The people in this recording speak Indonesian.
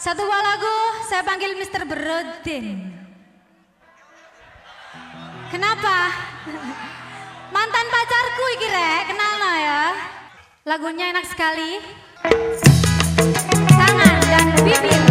Satu buah lagu saya panggil Mr. Brodin. Kenapa? Mantan pacarku iki rek, kenal no ya. Lagunya enak sekali. Tangan dan bibir.